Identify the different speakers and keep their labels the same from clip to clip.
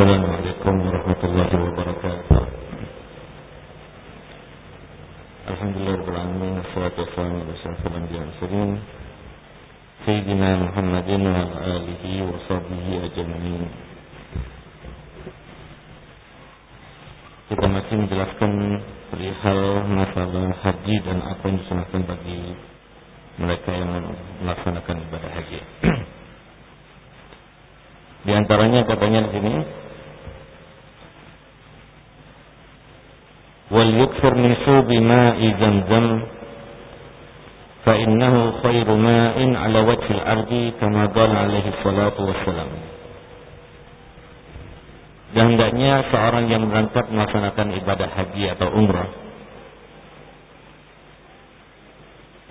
Speaker 1: السلام عليكم ورحمة الله وبركاته الحمد لله رب العالمين والصلاة والسلام على أشرف الأنبياء والمرسلين سيدنا محمد وعلى آله وصحبه أجمعين Kita masih menjelaskan perihal masalah haji dan apa yang disunahkan bagi mereka yang melaksanakan ibadah haji. Di antaranya katanya di sini min subi ma'i zamzam fa innahu khairu ma'in ala wajhi al-ardi kama qala alaihi salatu wassalam. Dan hendaknya seorang yang berangkat melaksanakan ibadah haji atau umrah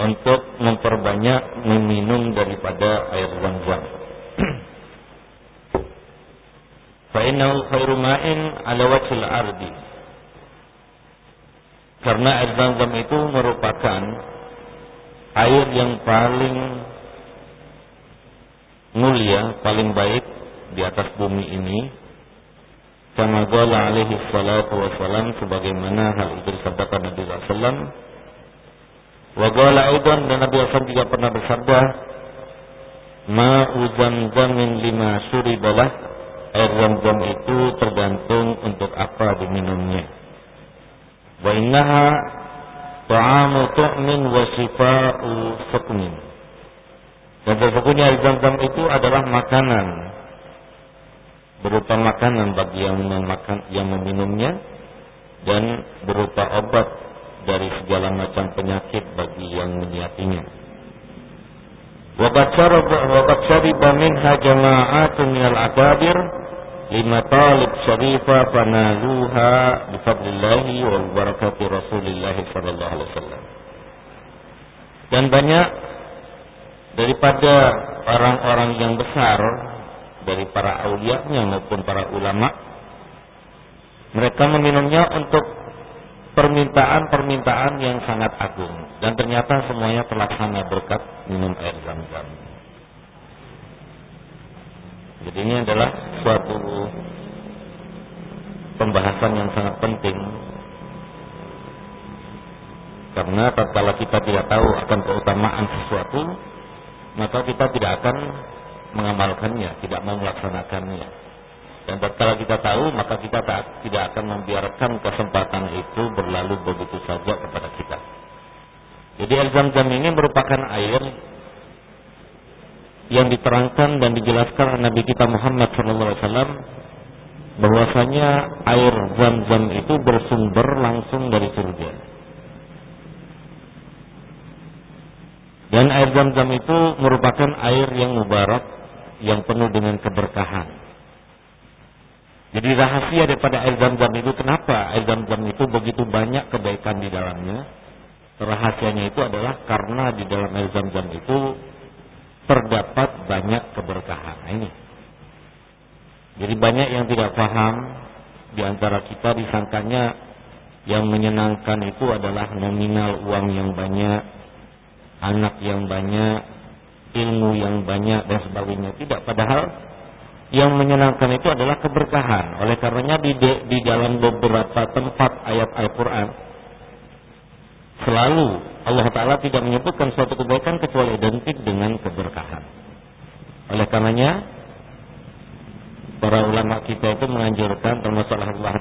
Speaker 1: untuk memperbanyak meminum daripada air zam-zam. Fa'innahu khairu ma'in ala wajhil ardi. Karena air zam-zam itu merupakan air yang paling mulia, paling baik di atas bumi ini. Kama qala alaihi salatu wassalam sebagaimana hal itu disabdakan Nabi sallallahu. Wa qala aidan dan Nabi sallallahu juga pernah bersabda, "Ma'u zamzamin lima syuribalah air zam-zam itu tergantung untuk apa diminumnya. Ta'amu tu'min wa shifa'u sukmin. Dan sesungguhnya zam-zam itu adalah makanan berupa makanan bagi yang memakan yang meminumnya dan berupa obat dari segala macam penyakit bagi yang meniatinya. Waqad syariba minha jama'atun minal akabir lima talib syarifah fanaluha bifadlillahi wal barakati rasulillah sallallahu alaihi wasallam. Dan banyak daripada orang-orang yang besar dari para aulianya maupun para ulama mereka meminumnya untuk permintaan-permintaan yang sangat agung dan ternyata semuanya terlaksana berkat minum air zam-zam. Jadi ini adalah suatu pembahasan yang sangat penting karena tatkala kita tidak tahu akan keutamaan sesuatu maka kita tidak akan mengamalkannya, tidak mau melaksanakannya. Dan tatkala kita tahu maka kita tak, tidak akan membiarkan kesempatan itu berlalu begitu saja kepada kita. Jadi air zam-zam ini merupakan air yang diterangkan dan dijelaskan oleh Nabi kita Muhammad SAW bahwasanya air zam-zam itu bersumber langsung dari surga. Dan air zam-zam itu merupakan air yang mubarak yang penuh dengan keberkahan. Jadi rahasia daripada air zam-zam itu kenapa air zam-zam itu begitu banyak kebaikan di dalamnya? Rahasianya itu adalah karena di dalam air zam-zam itu terdapat banyak keberkahan. Nah, ini. Jadi banyak yang tidak paham di antara kita disangkanya yang menyenangkan itu adalah nominal uang yang banyak, anak yang banyak, ilmu yang banyak dan sebagainya. Tidak, padahal yang menyenangkan itu adalah keberkahan. Oleh karenanya di, di dalam beberapa tempat ayat Al-Qur'an selalu Allah Ta'ala tidak menyebutkan suatu kebaikan kecuali identik dengan keberkahan. Oleh karenanya, para ulama kita itu menganjurkan termasuk Allah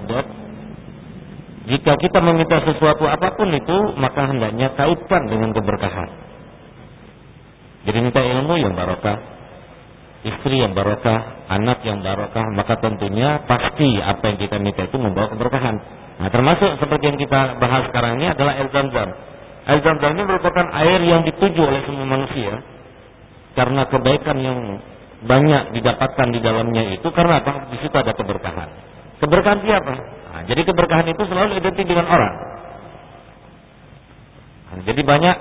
Speaker 1: jika kita meminta sesuatu apa pun itu, maka hendaknya kaitkan dengan keberkahan. Jadi minta ilmu yang barokah, istri yang barokah, anak yang barokah, maka tentunya pasti apa yang kita minta itu membawa keberkahan. Nah, termasuk seperti yang kita bahas sekarang ini adalah air zam-zam. Air zam-zam ini merupakan air yang dituju oleh semua manusia karena kebaikan yang banyak didapatkan di dalamnya itu karena apa? Di situ ada keberkahan. Keberkahan siapa? Nah, jadi keberkahan itu selalu identik dengan orang. Nah, jadi banyak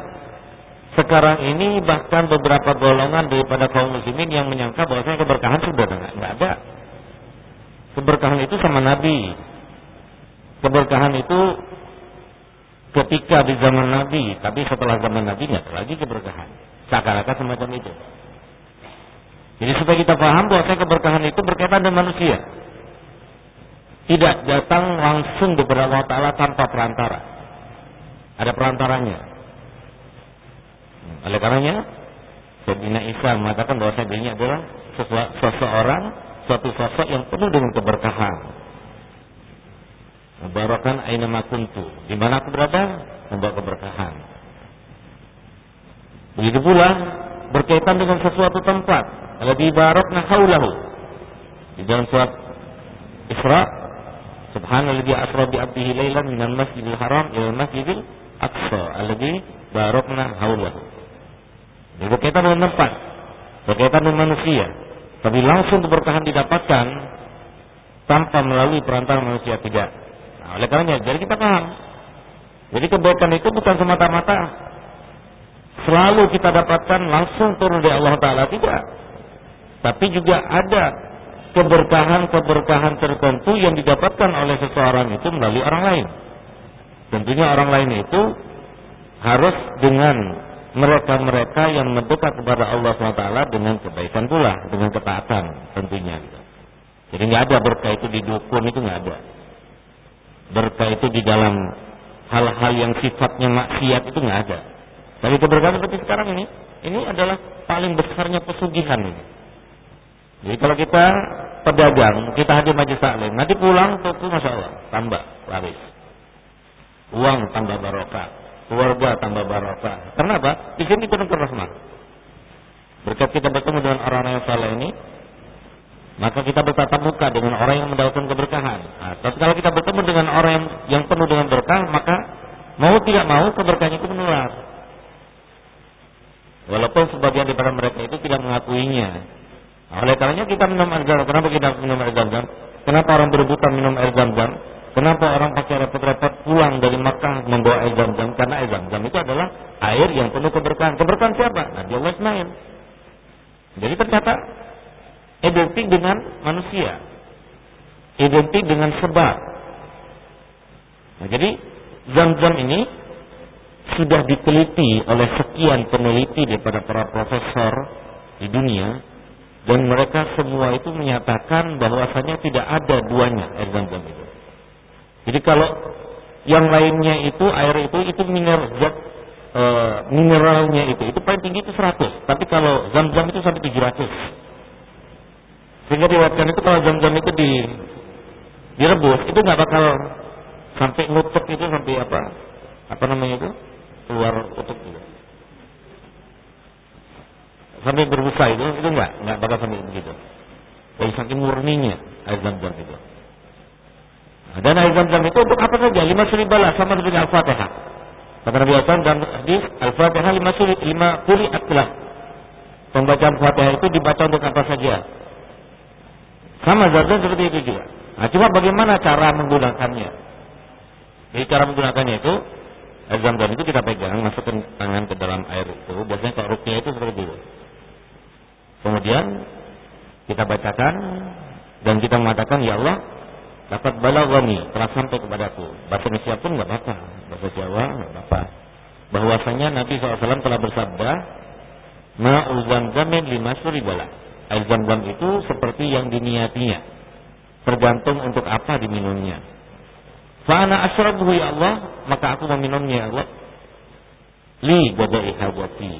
Speaker 1: sekarang ini bahkan beberapa golongan daripada kaum muslimin yang menyangka bahwasanya keberkahan sudah nggak ada. Keberkahan itu sama Nabi, keberkahan itu ketika di zaman Nabi, tapi setelah zaman Nabi nggak lagi keberkahan. Seakan-akan semacam itu. Jadi supaya kita paham bahwa keberkahan itu berkaitan dengan manusia. tidak datang langsung kepada Allah Ta'ala tanpa perantara. Ada perantaranya. Oleh karenanya, Sayyidina Isa mengatakan bahwa dirinya adalah seseorang, suatu sosok yang penuh dengan keberkahan. Mubarakan aina makuntu. Di mana aku berada, membawa keberkahan. Begitu pula berkaitan dengan sesuatu tempat. Alladhi barakna haulahu. Di dalam surat Isra, Subhanalladzi asra bi 'abdihi lailan minal masjidil haram ila masjidil aqsa alladzi barakna haulahu. Ini berkaitan dengan tempat, berkaitan dengan manusia. Tapi langsung keberkahan didapatkan tanpa melalui perantara manusia tidak. Nah, oleh karenanya, jadi kita paham. Jadi kebaikan itu bukan semata-mata selalu kita dapatkan langsung turun dari Allah Taala tidak. Tapi juga ada keberkahan-keberkahan tertentu yang didapatkan oleh seseorang itu melalui orang lain. Tentunya orang lain itu harus dengan mereka-mereka yang mendekat kepada Allah SWT dengan kebaikan pula, dengan ketaatan tentunya. Jadi nggak ada berkah itu di dukun itu nggak ada. Berkah itu di dalam hal-hal yang sifatnya maksiat itu nggak ada. Tapi keberkahan seperti sekarang ini, ini adalah paling besarnya pesugihan ini. Jadi kalau kita pedagang, kita hadir majlis taklim, nanti pulang toko masya Allah tambah laris, uang tambah barokah, keluarga tambah barokah. Karena apa? Di sini penuh rahmat. Berkat kita bertemu dengan orang-orang yang salah ini, maka kita bertatap muka dengan orang yang mendapatkan keberkahan. Nah, tapi kalau kita bertemu dengan orang yang, yang penuh dengan berkah, maka mau tidak mau keberkahan itu menular. Walaupun sebagian daripada mereka itu tidak mengakuinya. Nah, oleh karenanya kita minum air zam. Kenapa kita minum air zam? Kenapa orang berebutan minum air zam? Kenapa orang pakai repot-repot pulang dari Makkah membawa air zam-zam? Karena air zam-zam itu adalah air yang penuh keberkahan. Keberkahan siapa? Nabi Allah Ismail. Jadi ternyata identik dengan manusia. Identik dengan sebab. Nah, jadi zam-zam ini sudah diteliti oleh sekian peneliti daripada para profesor di dunia dan mereka semua itu menyatakan bahwasanya tidak ada duanya air zam-zam itu. Jadi kalau yang lainnya itu air itu itu mineral zat e, mineralnya itu itu paling tinggi itu 100. Tapi kalau zam-zam itu sampai 700. Sehingga diwakilkan itu kalau zam-zam itu di direbus itu nggak bakal sampai nutup itu sampai apa? Apa namanya itu? Keluar utup itu. Sampai berbusa itu itu nggak nggak bakal sampai begitu. Jadi saking murninya air zam-zam itu. Dan air zam-zam itu untuk apa saja? Lima suri balas sama seperti Al-Fatihah. Kata Nabi Hasan dan hadis Al-Fatihah lima suri lima kuri aklah. Pembacaan Fatihah itu dibaca untuk apa saja? Sama zam seperti itu juga. Nah, cuma bagaimana cara menggunakannya? Jadi cara menggunakannya itu air zam-zam itu kita pegang, masukkan tangan ke dalam air itu. Biasanya rukyah itu seperti itu. Kemudian kita bacakan dan kita mengatakan ya Allah dapat balagani telah sampai kepadaku. Bahasa Indonesia pun nggak apa-apa bahasa Jawa nggak apa-apa bahwasanya Nabi SAW telah bersabda ma'ul zamzamin lima suri bala. Air zam-zam itu seperti yang diniatinya. Tergantung untuk apa diminumnya. Fa'ana asyrabuhu ya Allah. Maka aku meminumnya ya Allah. Li gadai hajati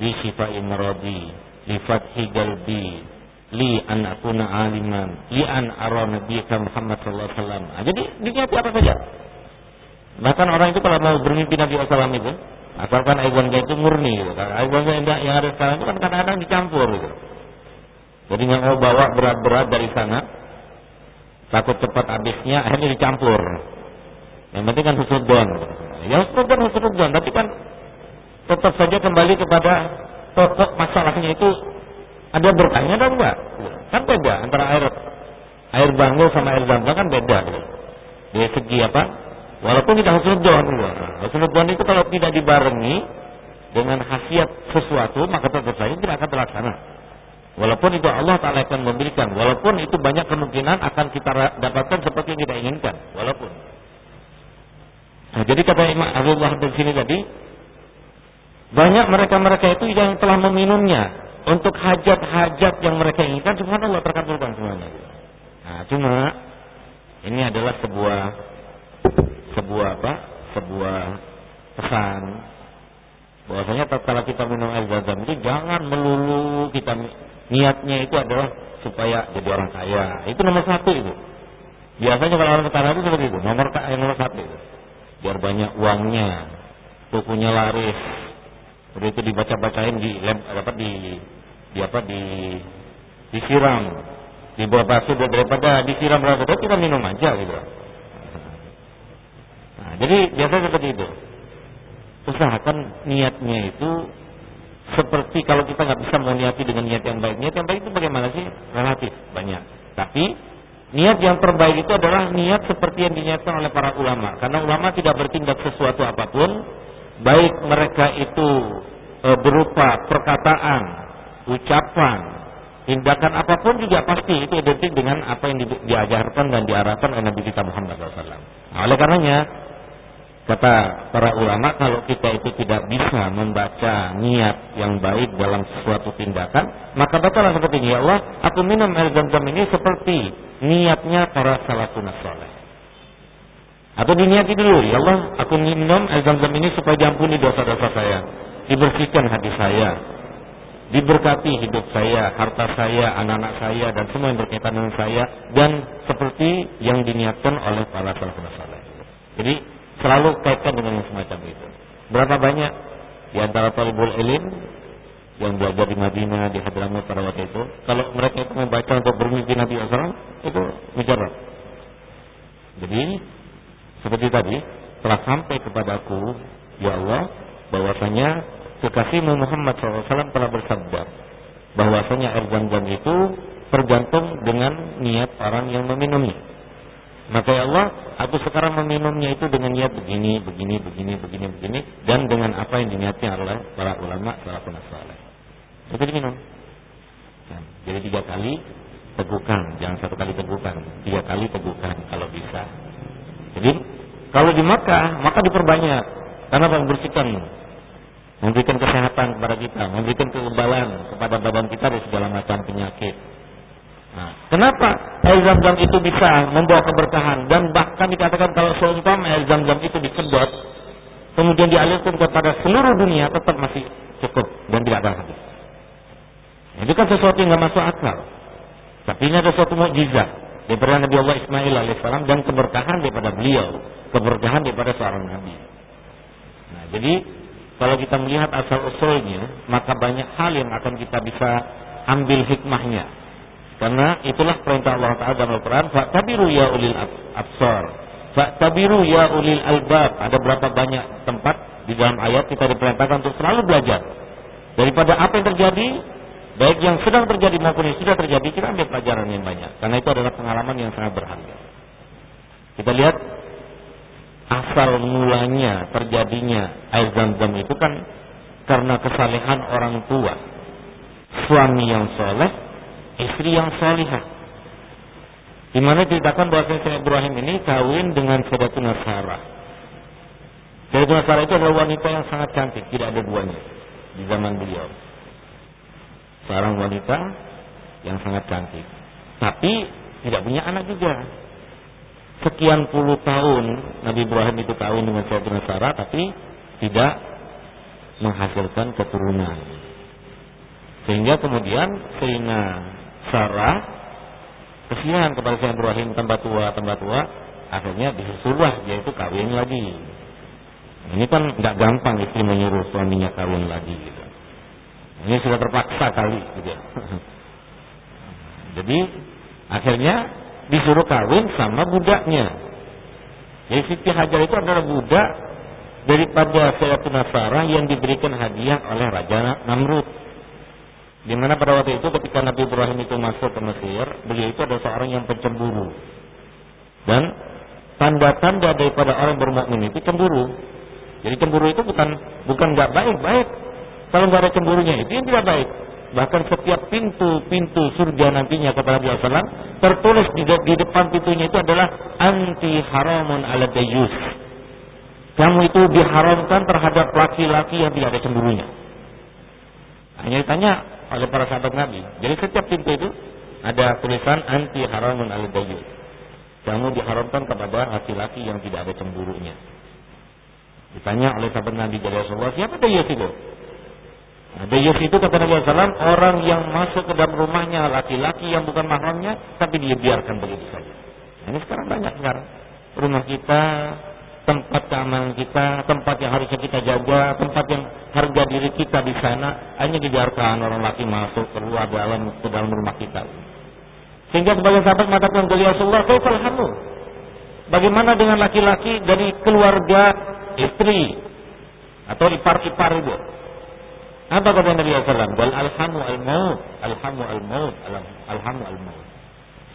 Speaker 1: li syifai maradi li fathi galbi li an akuna aliman li an ara nabiyaka Muhammad sallallahu alaihi wasallam. Nah, jadi diniati apa saja. Bahkan orang itu kalau mau bermimpi Nabi SAW itu, asalkan aibon itu murni gitu. Aibon yang ada sekarang itu kan kadang-kadang dicampur gitu. Jadi nggak mau bawa berat-berat dari sana, takut cepat habisnya, akhirnya dicampur. Yang penting kan husnudon. Ya husnudon husnudon, tapi kan tetap saja kembali kepada pokok masalahnya itu ada berkahnya atau enggak? Kan beda antara air air bangau sama air zam kan beda. Dari segi apa? Walaupun kita husnudon, husnudon itu kalau tidak dibarengi dengan khasiat sesuatu maka tentu saja tidak akan terlaksana. Walaupun itu Allah Taala akan memberikan, walaupun itu banyak kemungkinan akan kita dapatkan seperti yang kita inginkan, walaupun. Nah, jadi kata Imam Abdullah di sini tadi, banyak mereka-mereka itu yang telah meminumnya, untuk hajat-hajat yang mereka inginkan subhanallah terkabulkan semuanya. Nah, cuma Ini adalah sebuah sebuah apa? Sebuah pesan bahwasanya tatkala kita minum air zam-zam itu jangan melulu kita niatnya itu adalah supaya jadi orang kaya. Itu nomor satu itu. Biasanya kalau orang ketara itu seperti itu. Nomor yang nomor satu itu. Biar banyak uangnya, tukunya laris. Udah itu dibaca-bacain di lem, dapat di di apa di disiram di bawah batu disiram berapa kita minum aja gitu. Nah, jadi biasa seperti itu usahakan niatnya itu seperti kalau kita nggak bisa meniati dengan niat yang baik. Niat yang baik itu bagaimana sih? Relatif banyak. Tapi niat yang terbaik itu adalah niat seperti yang dinyatakan oleh para ulama. Karena ulama tidak bertindak sesuatu apa pun, baik mereka itu e, berupa perkataan, ucapan, tindakan apa pun juga pasti itu identik dengan apa yang di, diajarkan dan diarahkan oleh Nabi kita Muhammad SAW. Nah, oleh karenanya Kata para ulama kalau kita itu tidak bisa membaca niat yang baik dalam sesuatu tindakan, maka bacalah seperti ini, ya Allah, aku minum air zam-zam ini seperti niatnya para salafun saleh. Atau diniati dulu, ya Allah, aku minum air zam-zam ini supaya diampuni dosa-dosa saya, dibersihkan hati saya, diberkati hidup saya, harta saya, anak-anak saya, dan semua yang berkaitan dengan saya, dan seperti yang diniatkan oleh para salafun saleh. Jadi selalu kaitkan dengan yang semacam itu. Berapa banyak di antara talibul ilim yang belajar di Madinah, di Hadramut pada waktu itu, kalau mereka itu membaca untuk bermimpi Nabi SAW, itu mujarab. Jadi, seperti tadi, telah sampai kepadaku, ya Allah, bahwasanya kekasihmu Muhammad SAW telah bersabda, bahwasanya air zam-zam itu tergantung dengan niat orang yang meminumnya. Maka ya Allah, aku sekarang meminumnya itu dengan niat begini, begini, begini, begini, begini, dan dengan apa yang diniatnya oleh para ulama, para penasaran. Itu diminum. Ya, jadi tiga kali tegukan, jangan satu kali tegukan, tiga kali tegukan kalau bisa. Jadi kalau di Makkah, maka diperbanyak karena membersihkan, memberikan kesehatan kepada kita, memberikan kekebalan kepada badan kita dari segala macam penyakit. Nah, kenapa air zam-zam itu bisa membawa keberkahan dan bahkan dikatakan kalau seumpama air zam-zam itu disedot kemudian dialirkan kepada seluruh dunia tetap masih cukup dan tidak ada habis. Itu kan sesuatu yang nggak masuk akal. Tapi ini ada suatu mukjizat daripada Nabi Allah Ismail alaihissalam dan keberkahan daripada beliau, keberkahan daripada seorang nabi. Nah, jadi kalau kita melihat asal usulnya, maka banyak hal yang akan kita bisa ambil hikmahnya karena itulah perintah Allah Taala dalam Al-Qur'an, "Fa'tabiru ya ulil absar." Fa'tabiru ya ulil albab. Ada berapa banyak tempat di dalam ayat kita diperintahkan untuk selalu belajar daripada apa yang terjadi, baik yang sedang terjadi maupun yang sudah terjadi, kita ambil pelajaran yang banyak. Karena itu adalah pengalaman yang sangat berharga. Kita lihat asal mulanya terjadinya air zam-zam itu kan karena kesalehan orang tua. Suami yang soleh istri yang salihah. Di mana diceritakan bahwa Sayyidina Ibrahim ini kawin dengan Sayyidatuna Sarah. Sayyidatuna Sarah itu adalah wanita yang sangat cantik, tidak ada duanya di zaman beliau. Seorang wanita yang sangat cantik. Tapi tidak punya anak juga. Sekian puluh tahun Nabi Ibrahim itu kawin dengan Sayyidatuna Sarah tapi tidak menghasilkan keturunan. Sehingga kemudian Sayyidina Sarah kesian kepada Sayyidina Ibrahim tambah tua tambah tua akhirnya disuruhlah dia itu kawin lagi ini kan nggak gampang istri menyuruh suaminya kawin lagi gitu ini sudah terpaksa kali gitu jadi akhirnya disuruh kawin sama budaknya jadi Siti Hajar itu adalah budak daripada Sayyidatuna Sarah yang diberikan hadiah oleh Raja Namrud di mana pada waktu itu ketika Nabi Ibrahim itu masuk ke Mesir, beliau itu adalah seorang yang pencemburu. Dan tanda-tanda daripada orang bermukmin itu cemburu. Jadi cemburu itu bukan bukan nggak baik, baik. Kalau nggak ada cemburunya itu yang tidak baik. Bahkan setiap pintu-pintu surga nantinya kepada Nabi SAW tertulis di, di depan pintunya itu adalah anti haramun ala dayus. Kamu itu diharamkan terhadap laki-laki yang tidak ada cemburunya. Hanya ditanya oleh para sahabat Nabi. Jadi setiap pintu itu ada tulisan anti haramun al dayyus. Kamu diharamkan kepada laki-laki yang tidak ada cemburunya. Ditanya oleh sahabat Nabi dari Rasulullah, siapa Dayus itu? Nah, Dayus itu kata Nabi SAW, orang yang masuk ke dalam rumahnya laki-laki yang bukan mahramnya, tapi dia biarkan begitu saja. Nah, ini sekarang banyak sekarang. Rumah kita, tempat keamanan kita, tempat yang harusnya kita jaga, tempat yang harga diri kita di sana, hanya dibiarkan orang laki masuk keluar dalam ke dalam rumah kita. Sehingga sebagai sahabat mengatakan beliau Rasulullah, kamu? Bagaimana dengan laki-laki dari keluarga istri atau ipar-ipar itu. Apa kata Nabi SAW? Wal alhamu al-maut, alhamu al-maut, alhamu al-maut.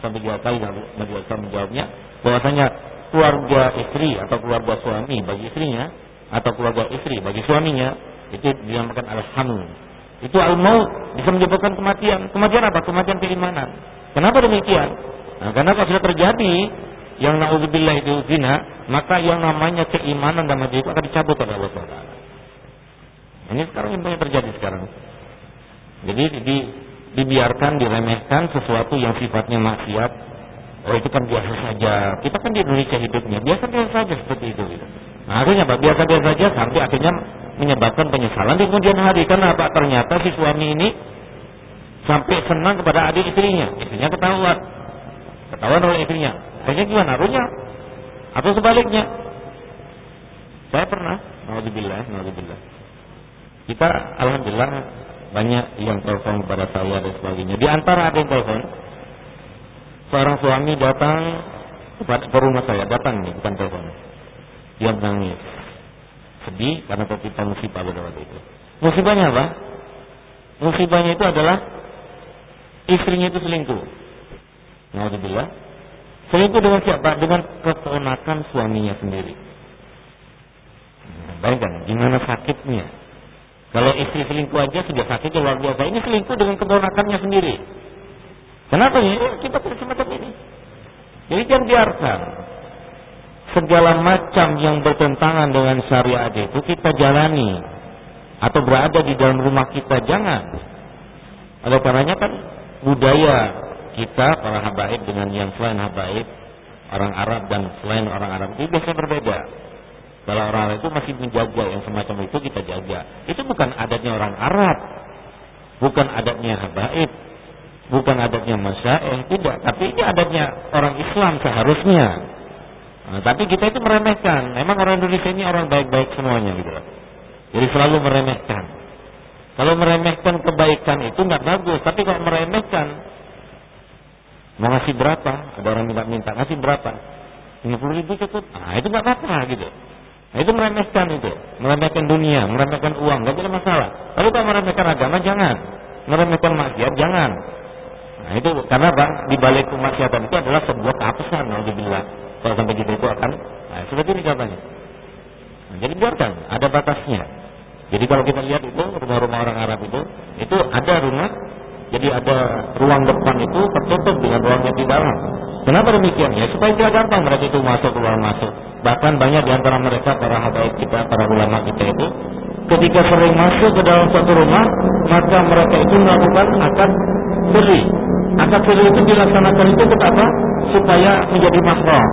Speaker 1: Sampai dua kali Nabi SAW menjawabnya, bahwasanya keluarga istri atau keluarga suami bagi istrinya, atau keluarga istri bagi suaminya, itu dinamakan alhamu. Itu al-maut, bisa menyebabkan kematian. Kematian apa? Kematian keimanan. Kenapa demikian? Nah, karena kalau sudah terjadi yang naudzubillah itu zina, maka yang namanya keimanan dan itu akan dicabut oleh Allah SWT. Ini sekarang yang banyak terjadi sekarang. Jadi di, dibiarkan, diremehkan sesuatu yang sifatnya maksiat. Oh itu kan biasa saja. Kita kan di Indonesia hidupnya biasa-biasa saja seperti itu. Gitu. Nah, akhirnya Pak biasa-biasa saja sampai akhirnya menyebabkan penyesalan di kemudian hari. Karena apa? Ternyata si suami ini sampai senang kepada adik istrinya. Istrinya ketahuan. Ketahuan oleh istrinya. Akhirnya gimana? Runyam atau sebaliknya. Saya pernah, naudzubillah, naudzubillah. Kita alhamdulillah banyak yang telepon kepada saya dan sebagainya. Di antara ada yang telepon, seorang suami datang ke rumah saya, datang nih, bukan telepon. Dia menangis, sedih karena tertimpa musibah pada waktu itu. Musibahnya apa? Musibahnya itu adalah istrinya itu selingkuh. Naudzubillah, Selingkuh dengan siapa? Dengan keponakan suaminya sendiri. Bayangkan, gimana sakitnya. Kalau istri selingkuh aja sudah sakit luar biasa. Ini selingkuh dengan keponakannya sendiri. Kenapa ya? Kita punya semacam ini. Jadi jangan biarkan segala macam yang bertentangan dengan syariat itu kita jalani atau berada di dalam rumah kita jangan. Oleh karenanya kan budaya kita para habaib dengan yang selain habaib orang Arab dan selain orang Arab itu biasanya berbeda. Kalau orang Arab itu masih menjaga yang semacam itu kita jaga. Itu bukan adatnya orang Arab, bukan adatnya habaib, bukan adatnya masyaih, tidak. Tapi ini adatnya orang Islam seharusnya. Nah, tapi kita itu meremehkan. Memang orang Indonesia ini orang baik-baik semuanya gitu. Jadi selalu meremehkan. Kalau meremehkan kebaikan itu nggak bagus, tapi kalau meremehkan Mau ngasih berapa? Ada orang minta-minta, ngasih berapa? 50 ribu cukup. Nah, itu nggak apa-apa gitu. Nah, itu meremehkan itu. Meremehkan dunia, meremehkan uang, nggak ada masalah. Tapi kalau meremehkan agama, jangan. Meremehkan maksiat, jangan. Nah, itu karena bang, di balik kemaksiatan itu adalah sebuah kehapusan, alhamdulillah. Kalau sampai gitu itu akan, nah, seperti ini katanya. Nah, jadi biarkan, ada batasnya. Jadi kalau kita lihat itu rumah-rumah orang Arab itu, itu ada rumah jadi ada ruang depan itu tertutup dengan ruang yang di dalam. Kenapa demikian? Ya supaya tidak gampang mereka itu masuk keluar masuk. Bahkan banyak di antara mereka para habaib kita, para ulama kita itu ketika sering masuk ke dalam suatu rumah, maka mereka itu melakukan akad siri. Akad siri itu dilaksanakan itu untuk apa? Supaya menjadi mahram.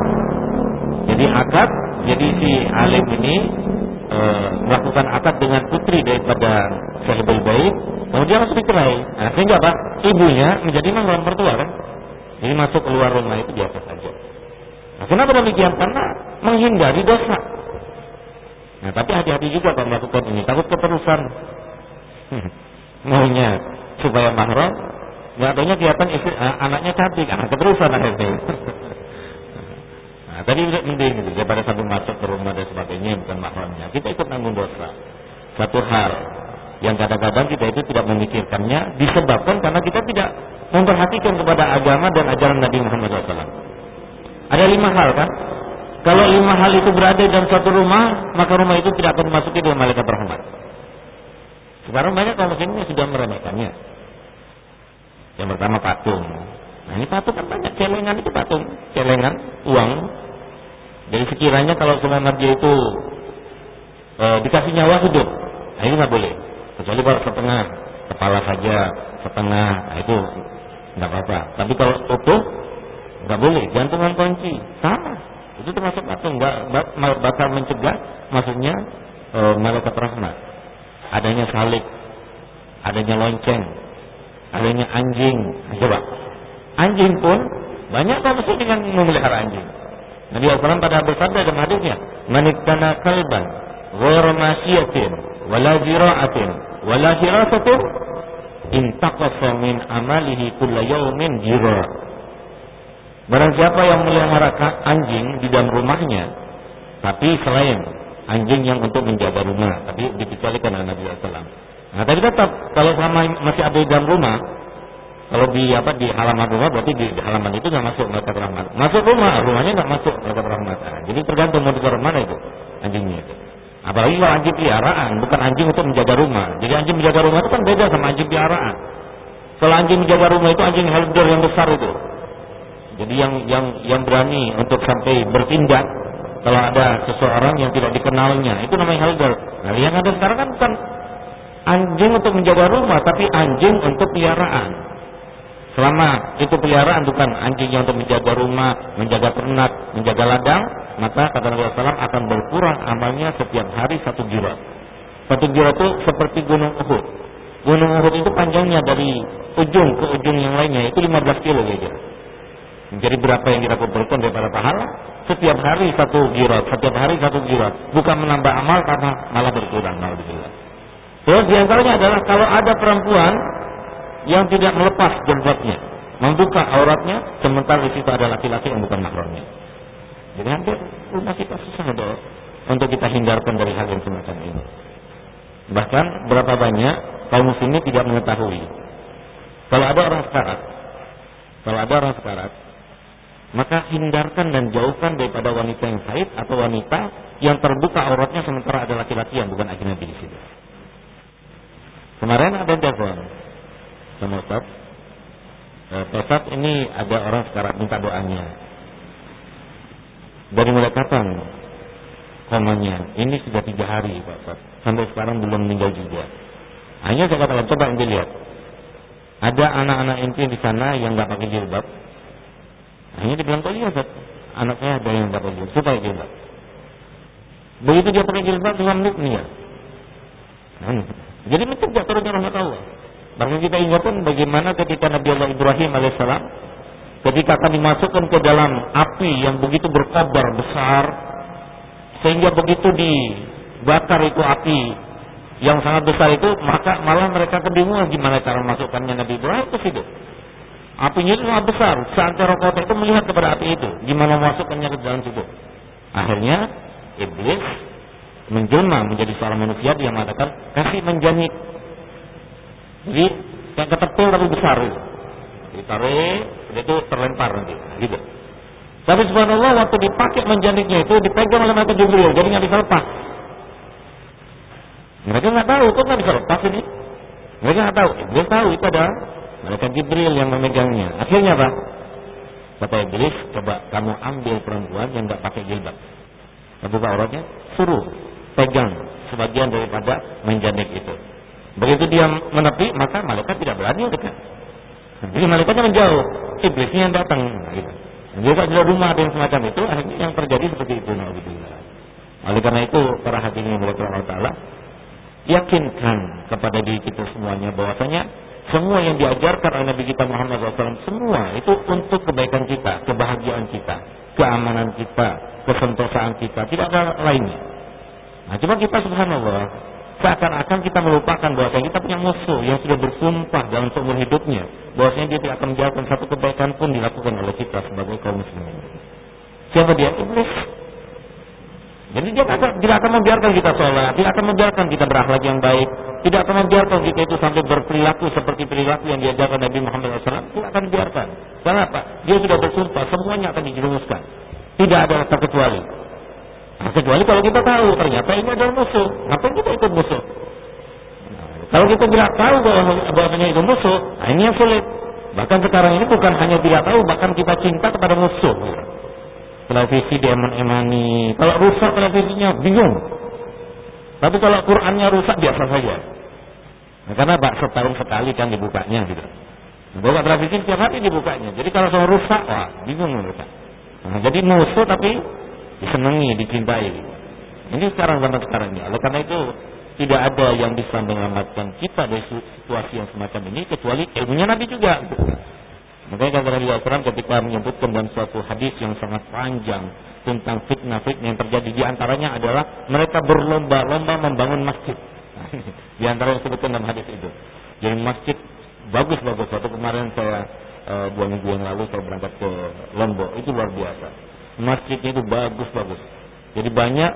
Speaker 1: Jadi akad, jadi si alim ini e, melakukan akad dengan putri daripada sahibul baik, kemudian langsung dicerai. Nah, sehingga apa? Ibunya menjadi mahram mertua kan? Jadi masuk keluar rumah itu biasa saja. Nah, kenapa demikian? Karena menghindari dosa. Nah, tapi hati-hati juga kalau melakukan ini, takut keterusan. Maunya supaya mahram, nggak adanya kelihatan istri, anaknya cantik, anak keterusan akhirnya. Nah, tadi mending gitu, daripada sambil masuk ke rumah dan sebagainya bukan mahramnya. Kita ikut tanggung dosa. Satu hal yang kadang-kadang kita itu tidak memikirkannya disebabkan karena kita tidak memperhatikan kepada agama dan ajaran Nabi Muhammad SAW. Ada lima hal kan? Kalau lima hal itu berada dalam satu rumah, maka rumah itu tidak akan dimasuki dengan malaikat rahmat. Sekarang banyak kaum muslimin sudah meremehkannya. Yang pertama patung. Nah ini patung kan banyak celengan itu patung, celengan uang jadi sekiranya kalau semangat dia itu e, dikasih nyawa hidup, nah ini nggak boleh. Kecuali kalau setengah kepala saja setengah, nah itu nggak apa-apa. Tapi kalau utuh, nggak boleh. Gantungan kunci sama. Itu termasuk apa? Nggak bakal mencegah, maksudnya e, malaikat rahmat. Adanya salib, adanya lonceng, adanya anjing. Coba, anjing pun banyak mesti dengan memelihara anjing. Nabi SAW pada bersabda dalam hadisnya, "Maniktana kalban ghairu masyiatin wala zira'atin wala hirasatin intaqasa min amalihi kulla yawmin jira. Barang siapa yang melihara anjing di dalam rumahnya, tapi selain anjing yang untuk menjaga rumah, tapi dikecualikan oleh Nabi SAW. Nah, tapi tetap kalau selama masih ada di dalam rumah, kalau di apa di halaman rumah berarti di, halaman itu nggak masuk malaikat rahmat. Masuk rumah, rumahnya nggak masuk malaikat rahmat. Nah, jadi tergantung mau ditaruh mana itu anjingnya. Apalagi kalau anjing peliharaan, bukan anjing untuk menjaga rumah. Jadi anjing menjaga rumah itu kan beda sama anjing peliharaan. Kalau anjing menjaga rumah itu anjing helder yang besar itu. Jadi yang yang yang berani untuk sampai bertindak kalau ada seseorang yang tidak dikenalnya, itu namanya helder. Nah, yang ada sekarang kan bukan anjing untuk menjaga rumah, tapi anjing untuk peliharaan. Selama itu peliharaan bukan anjing yang untuk menjaga rumah, menjaga ternak, menjaga ladang, maka kata Nabi SAW akan berkurang amalnya setiap hari satu jirat. Satu jirat itu seperti gunung Uhud. Gunung Uhud itu panjangnya dari ujung ke ujung yang lainnya itu 15 kilo kira Jadi berapa yang kita kumpulkan daripada pahala? Setiap hari satu jirat, setiap hari satu jirat. Bukan menambah amal karena malah berkurang, malah berkurang. Terus di antaranya adalah kalau ada perempuan yang tidak melepas jenggotnya, membuka auratnya, sementara di situ ada laki-laki yang bukan mahramnya. Jadi hampir rumah kita susah dong untuk kita hindarkan dari hal yang semacam ini. Bahkan berapa banyak kaum muslimin tidak mengetahui. Kalau ada orang sekarat, kalau ada orang sekarat, maka hindarkan dan jauhkan daripada wanita yang haid atau wanita yang terbuka auratnya sementara ada laki-laki yang bukan ajnabi di situ. Kemarin ada telepon sama Ustaz. Eh, Ustaz ini ada orang sekarat minta doanya. Dari mulai kapan komanya? Ini sudah tiga hari Pak Ustaz. Sampai sekarang belum meninggal juga. Hanya saya katakan, coba ente lihat. Ada anak-anak ente di sana yang nggak pakai jilbab. Hanya dibilang, kok iya Ustaz? Anak saya ada yang nggak pakai jilbab. Supaya jilbab. Begitu dia pakai jilbab, menit nih ya. Hmm. Jadi mencegah turunnya rahmat Allah. Bahkan kita ingatkan bagaimana ketika Nabi Allah Ibrahim alaihissalam ketika akan dimasukkan ke dalam api yang begitu berkobar besar sehingga begitu dibakar itu api yang sangat besar itu maka malah mereka kebingungan gimana cara masukkannya Nabi Ibrahim ke situ. Apinya itu sangat besar. Seantero kota itu melihat kepada api itu gimana masukkannya ke dalam situ. Akhirnya iblis menjelma menjadi seorang manusia dia mengatakan kasih menjahit jadi yang ketepil tapi besar. Itu ditarik itu terlempar nanti. Gitu tapi subhanallah waktu dipakai menjaniknya itu dipegang oleh malaikat Jibril jadi nggak bisa lepas. Mereka nggak tahu kok nggak bisa lepas ini? Mereka nggak tahu. Iblis tahu itu ada malaikat Jibril yang memegangnya. Akhirnya apa? Kata Iblis coba kamu ambil perempuan yang nggak pakai jilbab. Buka auratnya suruh pegang sebagian daripada menjanik itu begitu dia menepi maka malaikat tidak berani dekat jadi malaikatnya menjauh, iblisnya yang datang. Gitu. Jika di rumah ada semacam itu, akhirnya yang terjadi seperti itu. Oleh karena itu, para hadirin yang Allah Taala, yakinkan kepada diri kita semuanya bahwasanya semua yang diajarkan oleh Nabi kita Muhammad SAW semua itu untuk kebaikan kita, kebahagiaan kita, keamanan kita, kesentosaan kita, tidak ada lainnya. Nah, cuma kita subhanallah seakan-akan kita melupakan bahwa kita punya musuh yang sudah bersumpah dalam seumur hidupnya bahwasanya dia tidak akan menjalankan satu kebaikan pun dilakukan oleh kita sebagai kaum muslimin. Siapa dia? Iblis. Jadi dia akan, tidak akan membiarkan kita sholat, tidak akan membiarkan kita berakhlak yang baik, tidak akan membiarkan kita itu sampai berperilaku seperti perilaku yang diajarkan Nabi Muhammad SAW. Tidak akan biarkan. Kenapa? Dia sudah bersumpah, semuanya akan dijerumuskan. Tidak ada terkecuali. Nah, kecuali kalau kita tahu ternyata ini adalah musuh, ngapain kita ikut musuh? Kalau kita tidak tahu bahwa bahwasanya itu musuh, nah ini yang sulit. Bahkan sekarang ini bukan hanya tidak tahu, bahkan kita cinta kepada musuh. Televisi dieman-emani. Kalau rusak televisinya bingung. Tapi kalau Qurannya rusak biasa saja. Nah, karena bak setahun sekali kan dibukanya gitu. Bawa trafikin tiap hari dibukanya. Jadi kalau semua rusak, wah bingung mereka. Nah, jadi musuh tapi disenangi, dicintai. Ini sekarang zaman sekarang ini. Oleh karena itu tidak ada yang bisa menyelamatkan kita dari situasi yang semacam ini kecuali ilmunya Nabi juga. Makanya kata Nabi Al-Quran ketika menyebutkan dalam suatu hadis yang sangat panjang tentang fitnah-fitnah yang terjadi di antaranya adalah mereka berlomba-lomba membangun masjid. di antara yang disebutkan dalam hadis itu. Jadi masjid bagus-bagus. Waktu kemarin saya e, minggu yang lalu saya berangkat ke Lombok itu luar biasa. Masjidnya itu bagus-bagus. Jadi banyak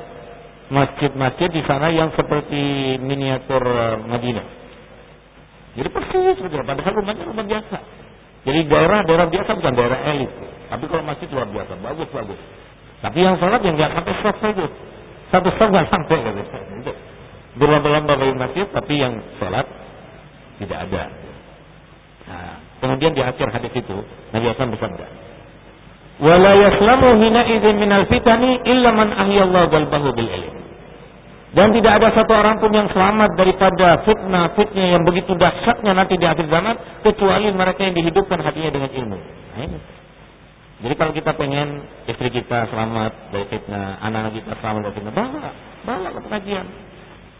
Speaker 1: masjid-masjid di sana yang seperti miniatur eh, Madinah. Jadi persis betul. Padahal rumahnya rumah biasa. Jadi daerah-daerah biasa bukan daerah elit. Tapi kalau masjid luar biasa, bagus-bagus. Tapi yang sholat yang nggak sampai satu saja. Satu satu nggak sampai gitu. Berlomba-lomba bagi masjid, tapi yang sholat tidak ada. Nah, kemudian di akhir hadis itu Nabi Hasan bersabda, "Wala yaslamu hina idzin minal fitani illa man ahyallahu qalbahu bil ilm." Dan tidak ada satu orang pun yang selamat daripada fitnah-fitnah yang begitu dahsyatnya nanti di akhir zaman kecuali mereka yang dihidupkan hatinya dengan ilmu. Nah. Jadi kalau kita pengen istri kita selamat dari fitnah, anak-anak kita selamat dari fitnah, bawa, bawa ke pengajian.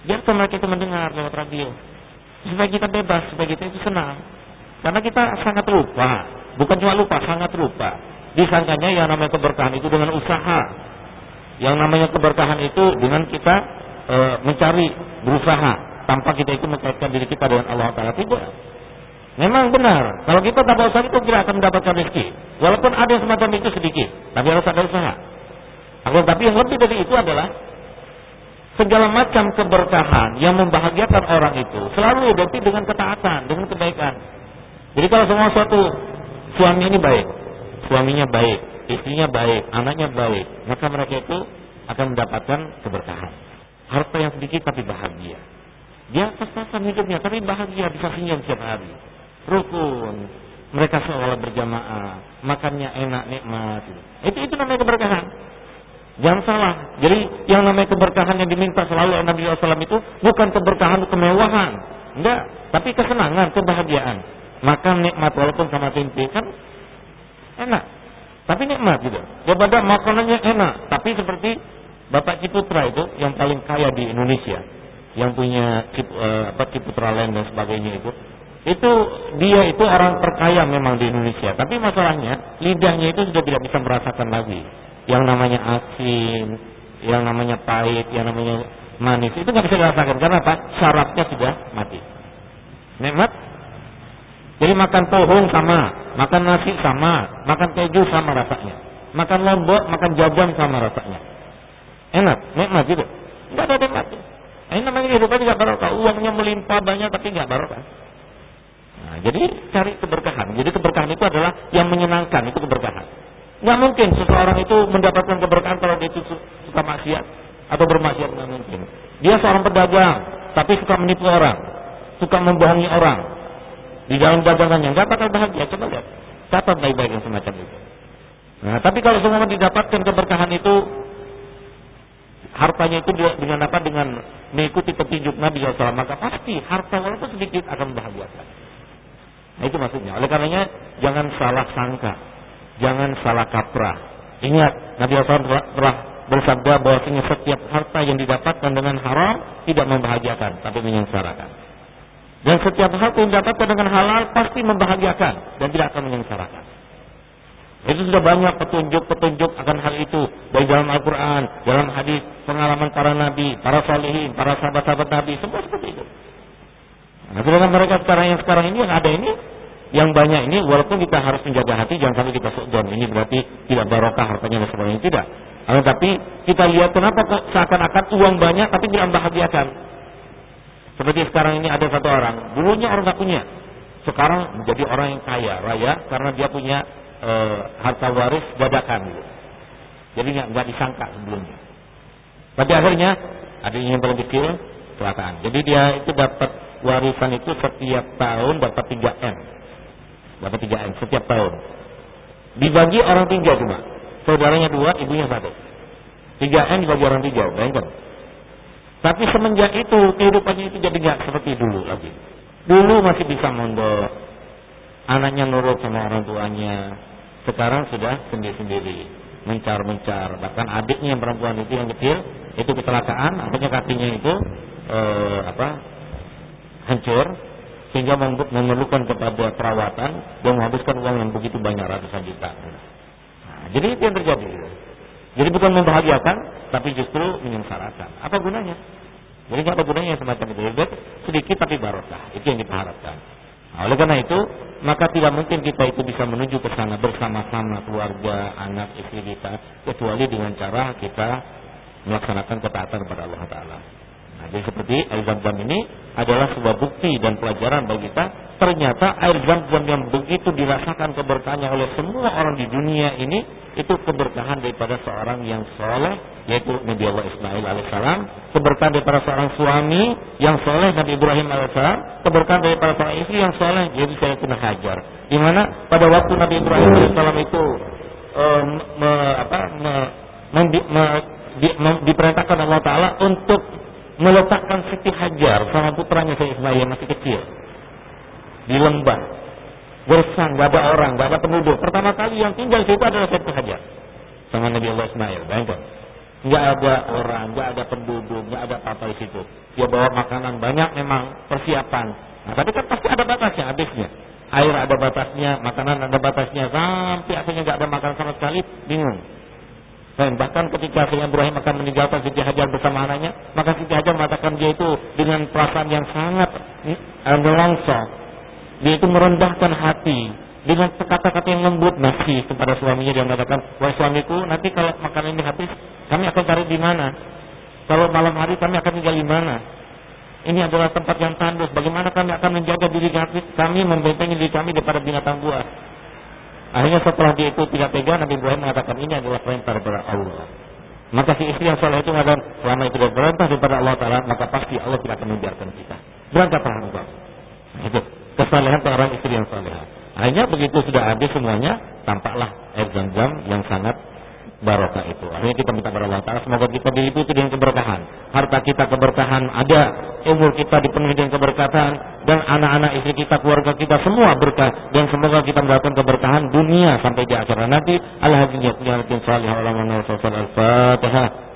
Speaker 1: Biarkan mereka itu mendengar lewat radio. Supaya kita bebas, supaya kita itu senang. Karena kita sangat lupa, bukan cuma lupa, sangat lupa. Disangkanya yang namanya keberkahan itu dengan usaha. Yang namanya keberkahan itu dengan kita e, mencari, berusaha tanpa kita itu mengkaitkan diri kita dengan Allah Taala tidak. Memang benar, kalau kita tanpa usaha itu tidak akan mendapatkan rezeki. Walaupun ada semacam itu sedikit, tapi harus ada usaha. Akan tapi yang lebih dari itu adalah segala macam keberkahan yang membahagiakan orang itu selalu identik dengan ketaatan, dengan kebaikan. Jadi kalau semua suatu suami ini baik, suaminya baik, istrinya baik, anaknya baik, maka mereka itu akan mendapatkan keberkahan harta yang sedikit tapi bahagia. Dia pas-pasan hidupnya tapi bahagia bisa senyum setiap hari. Rukun, mereka seolah berjamaah, makannya enak nikmat. Itu itu namanya keberkahan. Jangan salah. Jadi yang namanya keberkahan yang diminta selalu oleh Nabi SAW itu bukan keberkahan kemewahan, enggak, tapi kesenangan, kebahagiaan. Makan nikmat walaupun sama tempe kan enak, tapi nikmat gitu. Daripada makanannya enak, tapi seperti Bapak Ciputra itu yang paling kaya di Indonesia, yang punya Cip, uh, apa Ciputra Land dan sebagainya itu, itu dia itu orang terkaya memang di Indonesia. Tapi masalahnya lidahnya itu sudah tidak bisa merasakan lagi yang namanya asin, yang namanya pahit, yang namanya manis itu nggak bisa dirasakan karena apa? Syaratnya sudah mati. Nikmat. Jadi makan pohon sama, makan nasi sama, makan keju sama rasanya, makan lombok, makan jajan sama rasanya. Enak, nikmat gitu. Enggak ada nikmat. Nah, ini namanya kehidupan tidak barokah. Uangnya melimpah banyak tapi enggak barokah. Nah, jadi cari keberkahan. Jadi keberkahan itu adalah yang menyenangkan, itu keberkahan. Enggak mungkin seseorang itu mendapatkan keberkahan kalau dia itu suka maksiat atau bermaksiat enggak mungkin. Dia seorang pedagang tapi suka menipu orang, suka membohongi orang di dalam dagangannya enggak bakal bahagia. Coba lihat, catat baik-baik yang semacam itu. Nah, tapi kalau semua didapatkan keberkahan itu hartanya itu dengan apa dengan mengikuti petunjuk Nabi SAW maka pasti harta walaupun sedikit akan membahagiakan. Nah itu maksudnya. Oleh karenanya jangan salah sangka, jangan salah kaprah. Ingat Nabi SAW telah bersabda bahwasanya setiap harta yang didapatkan dengan haram tidak membahagiakan tapi menyengsarakan. Dan setiap harta yang didapatkan dengan halal pasti membahagiakan dan tidak akan menyengsarakan. Itu sudah banyak petunjuk-petunjuk akan hal itu dari dalam Al-Quran, dalam hadis, pengalaman para nabi, para salihin, para sahabat-sahabat nabi, semua seperti itu. Nah, sedangkan mereka sekarang yang sekarang ini yang ada ini, yang banyak ini, walaupun kita harus menjaga hati, jangan sampai kita sudon. Ini berarti tidak barokah hartanya dan sebagainya tidak. Nah, tapi kita lihat kenapa seakan-akan uang banyak tapi tidak membahagiakan. Seperti sekarang ini ada satu orang, dulunya orang tak punya, sekarang menjadi orang yang kaya raya karena dia punya e, harta waris dadakan gitu. Jadi nggak disangka sebelumnya. Pada akhirnya adiknya yang paling kecil kecelakaan. Jadi dia itu dapat warisan itu setiap tahun dapat 3 m, dapat 3 m setiap tahun. Dibagi orang tiga cuma, saudaranya dua, ibunya satu. 3 m dibagi orang tiga, bayangkan. Tapi semenjak itu kehidupannya itu jadi nggak seperti dulu lagi. Dulu masih bisa mondok, anaknya nurut sama orang tuanya. Sekarang sudah sendiri-sendiri, mencar-mencar. Bahkan adiknya yang perempuan itu yang kecil itu kecelakaan, akhirnya kakinya itu eh, apa hancur sehingga memerlukan kepada perawatan dan menghabiskan uang yang begitu banyak ratusan juta. Nah, jadi itu yang terjadi. Jadi bukan membahagiakan, tapi justru menyengsarakan. Apa gunanya? Jadi apa gunanya semacam itu? Sedikit tapi barokah. Itu yang kita harapkan. Nah, oleh karena itu, maka tidak mungkin kita itu bisa menuju ke sana bersama-sama keluarga, anak, istri kita, kecuali dengan cara kita melaksanakan ketaatan kepada Allah Taala. Nah, jadi seperti air zam-zam ini adalah sebuah bukti dan pelajaran bagi kita. Ternyata air zam-zam yang begitu dirasakan keberkahannya oleh semua orang di dunia ini itu keberkahan daripada seorang yang soleh yaitu Nabi Allah Ismail alaihissalam, keberkahan daripada seorang suami yang soleh Nabi Ibrahim alaihissalam, keberkahan daripada seorang istri yang soleh yaitu Sayyidatina Hajar. Di mana pada waktu Nabi Ibrahim alaihissalam itu um, me, apa, me, me, me, di, me, diperintahkan Allah Taala untuk meletakkan Siti Hajar sama putranya Sayyid Ismail yang masih kecil di lembah gersang, gak ada orang, gak ada penduduk. Pertama kali yang tinggal situ adalah Siti Hajar sama Nabi Allah Ismail. Bayangkan, nggak ada orang, nggak ada penduduk, nggak ada apa-apa di situ. Dia bawa makanan banyak, memang persiapan. Nah, tapi kan pasti ada batasnya, habisnya. Air ada batasnya, makanan ada batasnya, sampai akhirnya nggak ada makanan sama sekali, bingung dan bahkan ketika Sayyidina Ibrahim akan meninggalkan Siti Hajar bersama anaknya, maka Siti Hajar mengatakan dia itu dengan perasaan yang sangat melongso. Dia itu merendahkan hati dengan kata-kata yang lembut masih kepada suaminya dia mengatakan, "Wahai suamiku, nanti kalau makanan ini habis, kami akan cari di mana? Kalau malam hari kami akan tinggal di mana? Ini adalah tempat yang tandus. Bagaimana kami akan menjaga diri kami, membentengi diri kami daripada binatang buas?" Akhirnya setelah dia itu tidak tega, Nabi Ibrahim mengatakan ini adalah perintah daripada Allah. Maka si istri yang soleh itu mengatakan, selama itu adalah perintah daripada Allah Taala, maka pasti Allah tidak akan membiarkan kita. Berangkatlah engkau. Itu kesalehan seorang istri yang soleh. Akhirnya begitu sudah habis semuanya, tampaklah air zam-zam yang sangat barokah itu. Akhirnya kita minta kepada Taala semoga kita diliputi dengan keberkahan. Harta kita keberkahan ada, umur kita dipenuhi dengan keberkahan dan anak-anak istri kita, keluarga kita semua berkah dan semoga kita mendapatkan keberkahan dunia sampai di akhirat nanti. Al-Hajjiyat, Al-Fatihah.